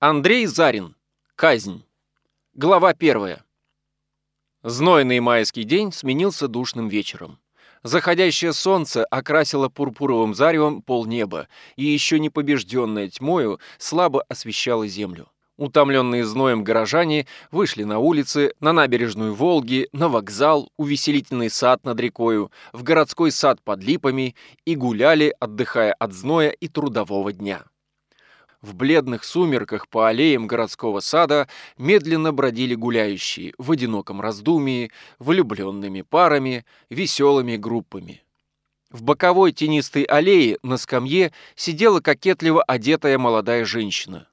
Андрей Зарин. Казнь. Глава первая. Знойный майский день сменился душным вечером. Заходящее солнце окрасило пурпуровым заревом полнеба, и еще не побежденное тьмою слабо освещало землю. Утомленные зноем горожане вышли на улицы, на набережную Волги, на вокзал, увеселительный сад над рекою, в городской сад под липами и гуляли, отдыхая от зноя и трудового дня. В бледных сумерках по аллеям городского сада медленно бродили гуляющие в одиноком раздумии, влюбленными парами, веселыми группами. В боковой тенистой аллее на скамье сидела кокетливо одетая молодая женщина.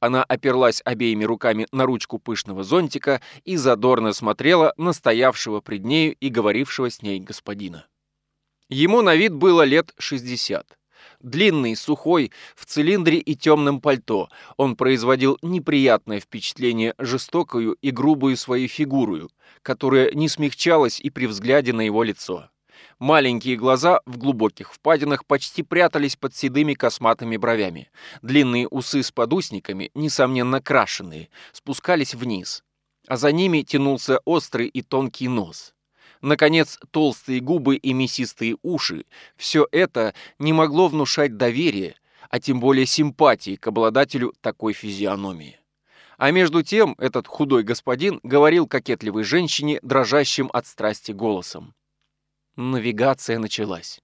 Она оперлась обеими руками на ручку пышного зонтика и задорно смотрела на стоявшего пред нею и говорившего с ней господина. Ему на вид было лет шестьдесят. Длинный, сухой, в цилиндре и темном пальто, он производил неприятное впечатление жестокую и грубую своей фигурою, которая не смягчалась и при взгляде на его лицо. Маленькие глаза в глубоких впадинах почти прятались под седыми косматыми бровями. Длинные усы с подусниками, несомненно крашеные, спускались вниз. А за ними тянулся острый и тонкий нос. Наконец, толстые губы и мясистые уши – все это не могло внушать доверие, а тем более симпатии к обладателю такой физиономии. А между тем этот худой господин говорил кокетливой женщине, дрожащим от страсти голосом. Навигация началась.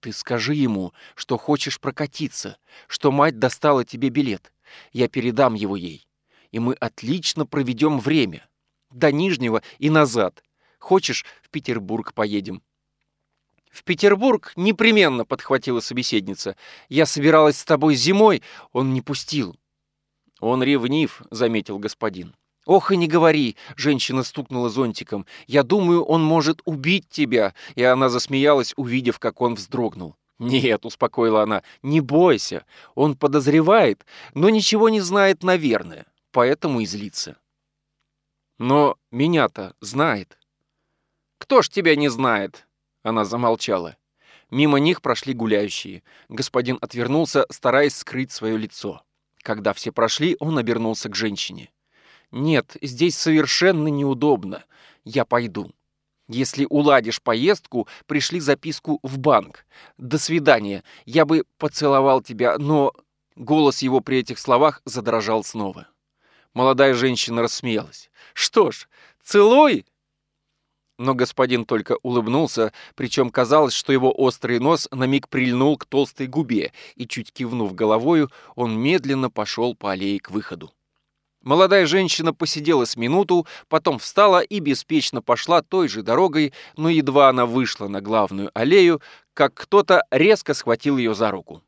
Ты скажи ему, что хочешь прокатиться, что мать достала тебе билет. Я передам его ей. И мы отлично проведем время. До Нижнего и назад. Хочешь, в Петербург поедем?» «В Петербург непременно», — подхватила собеседница. «Я собиралась с тобой зимой, он не пустил». «Он ревнив», — заметил господин. «Ох и не говори!» — женщина стукнула зонтиком. «Я думаю, он может убить тебя!» И она засмеялась, увидев, как он вздрогнул. «Нет», — успокоила она, — «не бойся. Он подозревает, но ничего не знает, наверное, поэтому и злится». «Но меня-то знает». «Кто ж тебя не знает?» Она замолчала. Мимо них прошли гуляющие. Господин отвернулся, стараясь скрыть свое лицо. Когда все прошли, он обернулся к женщине. «Нет, здесь совершенно неудобно. Я пойду. Если уладишь поездку, пришли записку в банк. До свидания. Я бы поцеловал тебя, но...» Голос его при этих словах задрожал снова. Молодая женщина рассмеялась. «Что ж, целуй!» Но господин только улыбнулся, причем казалось, что его острый нос на миг прильнул к толстой губе, и, чуть кивнув головою, он медленно пошел по аллее к выходу. Молодая женщина посидела с минуту, потом встала и беспечно пошла той же дорогой, но едва она вышла на главную аллею, как кто-то резко схватил ее за руку.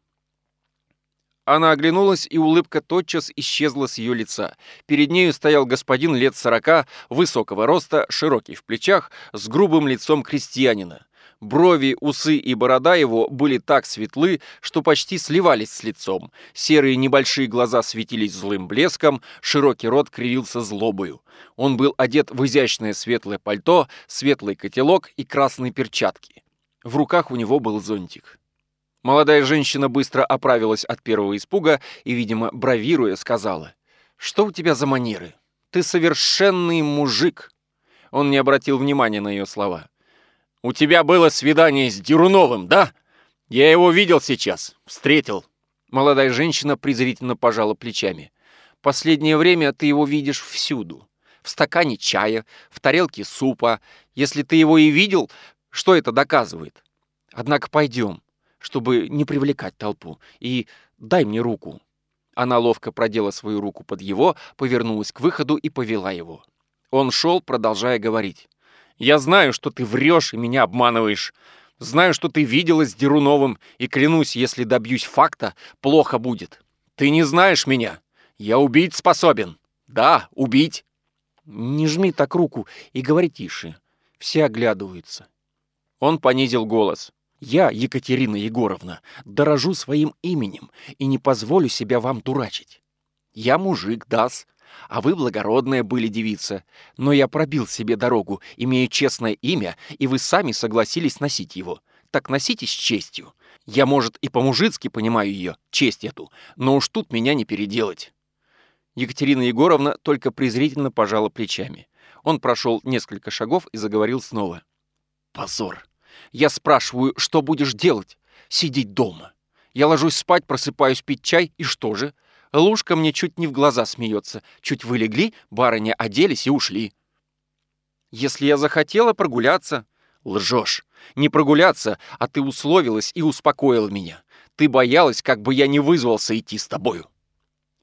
Она оглянулась, и улыбка тотчас исчезла с ее лица. Перед нею стоял господин лет сорока, высокого роста, широкий в плечах, с грубым лицом крестьянина. Брови, усы и борода его были так светлы, что почти сливались с лицом. Серые небольшие глаза светились злым блеском, широкий рот кривился злобою. Он был одет в изящное светлое пальто, светлый котелок и красные перчатки. В руках у него был зонтик. Молодая женщина быстро оправилась от первого испуга и, видимо, бравируя, сказала, «Что у тебя за манеры? Ты совершенный мужик!» Он не обратил внимания на ее слова. «У тебя было свидание с Деруновым, да? Я его видел сейчас, встретил». Молодая женщина презрительно пожала плечами. «Последнее время ты его видишь всюду. В стакане чая, в тарелке супа. Если ты его и видел, что это доказывает? Однако пойдем чтобы не привлекать толпу, и дай мне руку». Она ловко продела свою руку под его, повернулась к выходу и повела его. Он шел, продолжая говорить. «Я знаю, что ты врешь и меня обманываешь. Знаю, что ты виделась с Деруновым, и клянусь, если добьюсь факта, плохо будет. Ты не знаешь меня. Я убить способен. Да, убить». «Не жми так руку и говори тише. Все оглядываются». Он понизил голос. Я, Екатерина Егоровна, дорожу своим именем и не позволю себя вам дурачить. Я мужик, дас, а вы благородная были девица, но я пробил себе дорогу, имея честное имя, и вы сами согласились носить его. Так носите с честью. Я, может, и по-мужицки понимаю ее, честь эту, но уж тут меня не переделать. Екатерина Егоровна только презрительно пожала плечами. Он прошел несколько шагов и заговорил снова. «Позор! Я спрашиваю, что будешь делать? Сидеть дома. Я ложусь спать, просыпаюсь пить чай, и что же? Лушка мне чуть не в глаза смеется. Чуть вы легли, барыня оделись и ушли. Если я захотела прогуляться... Лжешь. Не прогуляться, а ты условилась и успокоила меня. Ты боялась, как бы я не вызвался идти с тобою.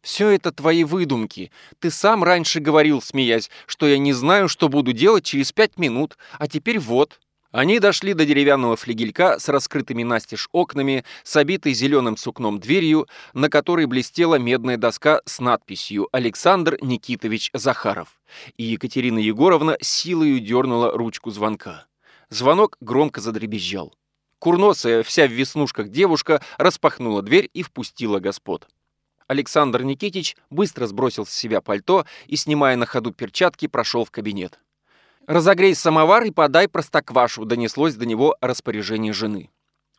Все это твои выдумки. Ты сам раньше говорил, смеясь, что я не знаю, что буду делать через пять минут, а теперь вот. Они дошли до деревянного флигелька с раскрытыми настежь окнами, с обитой зеленым сукном дверью, на которой блестела медная доска с надписью «Александр Никитович Захаров». И Екатерина Егоровна силою дернула ручку звонка. Звонок громко задребезжал. Курносая, вся в веснушках девушка распахнула дверь и впустила господ. Александр Никитич быстро сбросил с себя пальто и, снимая на ходу перчатки, прошел в кабинет. «Разогрей самовар и подай простоквашу», — донеслось до него распоряжение жены.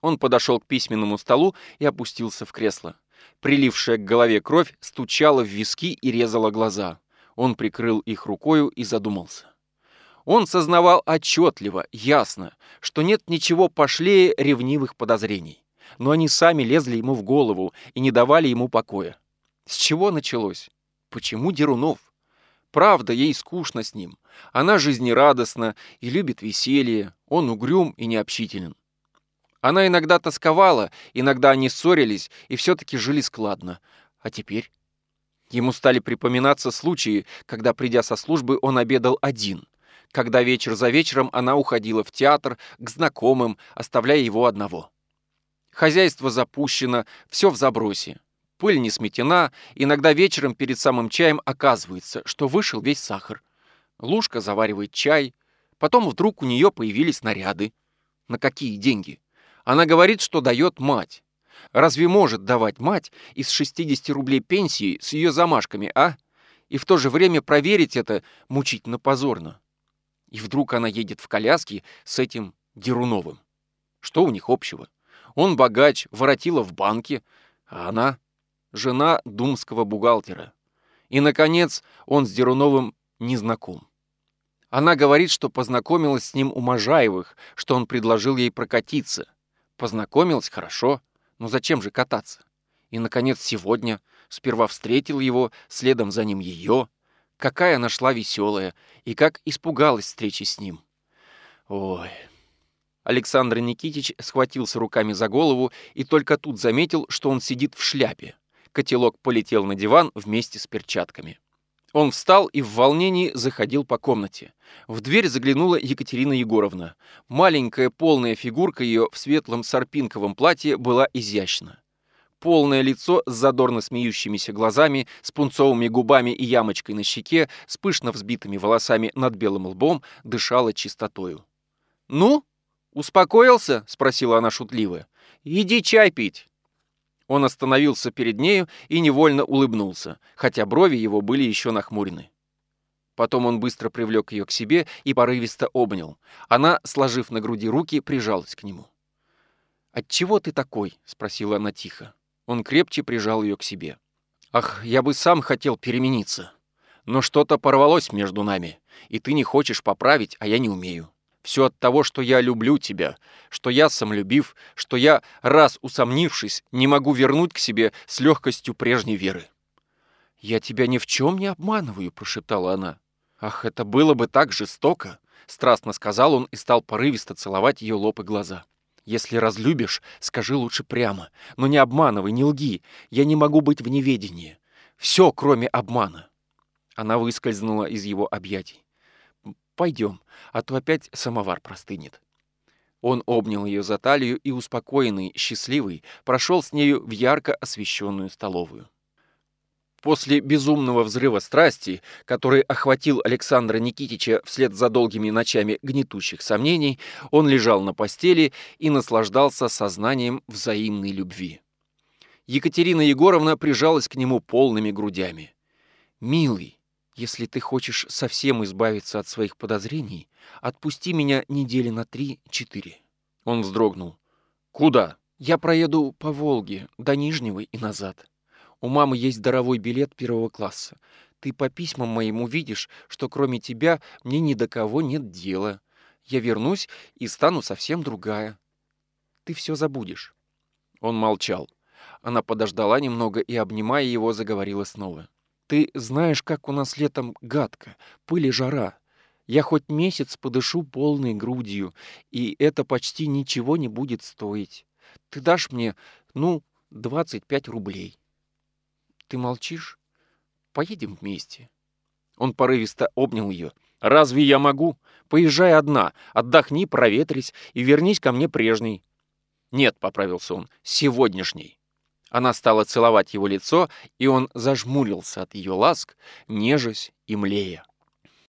Он подошел к письменному столу и опустился в кресло. Прилившая к голове кровь стучала в виски и резала глаза. Он прикрыл их рукою и задумался. Он сознавал отчетливо, ясно, что нет ничего пошлее ревнивых подозрений. Но они сами лезли ему в голову и не давали ему покоя. С чего началось? Почему Дерунов? Правда, ей скучно с ним. Она жизнерадостна и любит веселье. Он угрюм и необщителен. Она иногда тосковала, иногда они ссорились и все-таки жили складно. А теперь? Ему стали припоминаться случаи, когда, придя со службы, он обедал один. Когда вечер за вечером она уходила в театр к знакомым, оставляя его одного. Хозяйство запущено, все в забросе пыль не сметена, иногда вечером перед самым чаем оказывается, что вышел весь сахар. Лушка заваривает чай, потом вдруг у нее появились наряды. На какие деньги? Она говорит, что дает мать. Разве может давать мать из 60 рублей пенсии с ее замашками, а? И в то же время проверить это мучительно позорно. И вдруг она едет в коляске с этим Деруновым. Что у них общего? Он богач, воротила в банке, а она жена думского бухгалтера. И, наконец, он с Деруновым не знаком. Она говорит, что познакомилась с ним у Можаевых, что он предложил ей прокатиться. Познакомилась хорошо, но зачем же кататься? И, наконец, сегодня сперва встретил его, следом за ним ее. Какая она шла веселая, и как испугалась встречи с ним. Ой... Александр Никитич схватился руками за голову и только тут заметил, что он сидит в шляпе котелок полетел на диван вместе с перчатками. Он встал и в волнении заходил по комнате. В дверь заглянула Екатерина Егоровна. Маленькая полная фигурка ее в светлом сарпинковом платье была изящна. Полное лицо с задорно смеющимися глазами, с пунцовыми губами и ямочкой на щеке, с пышно взбитыми волосами над белым лбом, дышало чистотою. «Ну, успокоился?» — спросила она шутливо. «Иди чай пить». Он остановился перед нею и невольно улыбнулся, хотя брови его были еще нахмурены. Потом он быстро привлек ее к себе и порывисто обнял. Она, сложив на груди руки, прижалась к нему. «Отчего ты такой?» — спросила она тихо. Он крепче прижал ее к себе. «Ах, я бы сам хотел перемениться. Но что-то порвалось между нами, и ты не хочешь поправить, а я не умею. Все от того, что я люблю тебя, что я самолюбив, что я, раз усомнившись, не могу вернуть к себе с легкостью прежней веры. «Я тебя ни в чем не обманываю», — прошептала она. «Ах, это было бы так жестоко!» — страстно сказал он и стал порывисто целовать ее лоб и глаза. «Если разлюбишь, скажи лучше прямо. Но не обманывай, не лги. Я не могу быть в неведении. Все, кроме обмана». Она выскользнула из его объятий. Пойдем, а то опять самовар простынет. Он обнял ее за талию и, успокоенный, счастливый, прошел с нею в ярко освещенную столовую. После безумного взрыва страсти, который охватил Александра Никитича вслед за долгими ночами гнетущих сомнений, он лежал на постели и наслаждался сознанием взаимной любви. Екатерина Егоровна прижалась к нему полными грудями. «Милый, если ты хочешь совсем избавиться от своих подозрений, отпусти меня недели на три-четыре». Он вздрогнул. «Куда?» «Я проеду по Волге, до Нижнего и назад. У мамы есть даровой билет первого класса. Ты по письмам моим увидишь, что кроме тебя мне ни до кого нет дела. Я вернусь и стану совсем другая. Ты все забудешь». Он молчал. Она подождала немного и, обнимая его, заговорила снова. «Ты знаешь, как у нас летом гадко, пыль и жара. Я хоть месяц подышу полной грудью, и это почти ничего не будет стоить. Ты дашь мне, ну, 25 рублей. Ты молчишь? Поедем вместе». Он порывисто обнял ее. «Разве я могу? Поезжай одна, отдохни, проветрись и вернись ко мне прежней». «Нет», — поправился он, — «сегодняшней». Она стала целовать его лицо, и он зажмурился от ее ласк, нежась и млея.